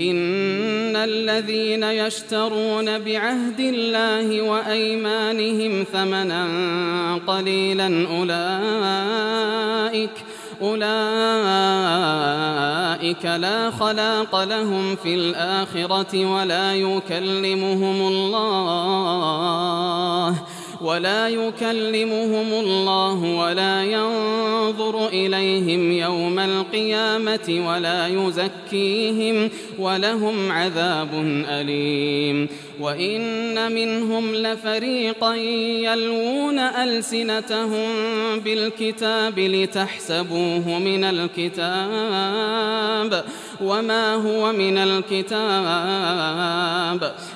إن الذين يشترون بعهد الله وأيمانهم ثمنا قليلا أولئك أولئك لا خلاق لهم في الآخرة ولا يكلمهم الله ولا يكلمهم الله ولا ينظر إليهم يوم القيامة ولا يزكيهم ولهم عذاب أليم. وإن منهم لفريقا يلوون ألسنتهم بالكتاب لتحسبوه من الكتاب وما هو من الكتاب.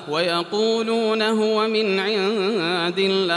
ويقولون هو من عند الله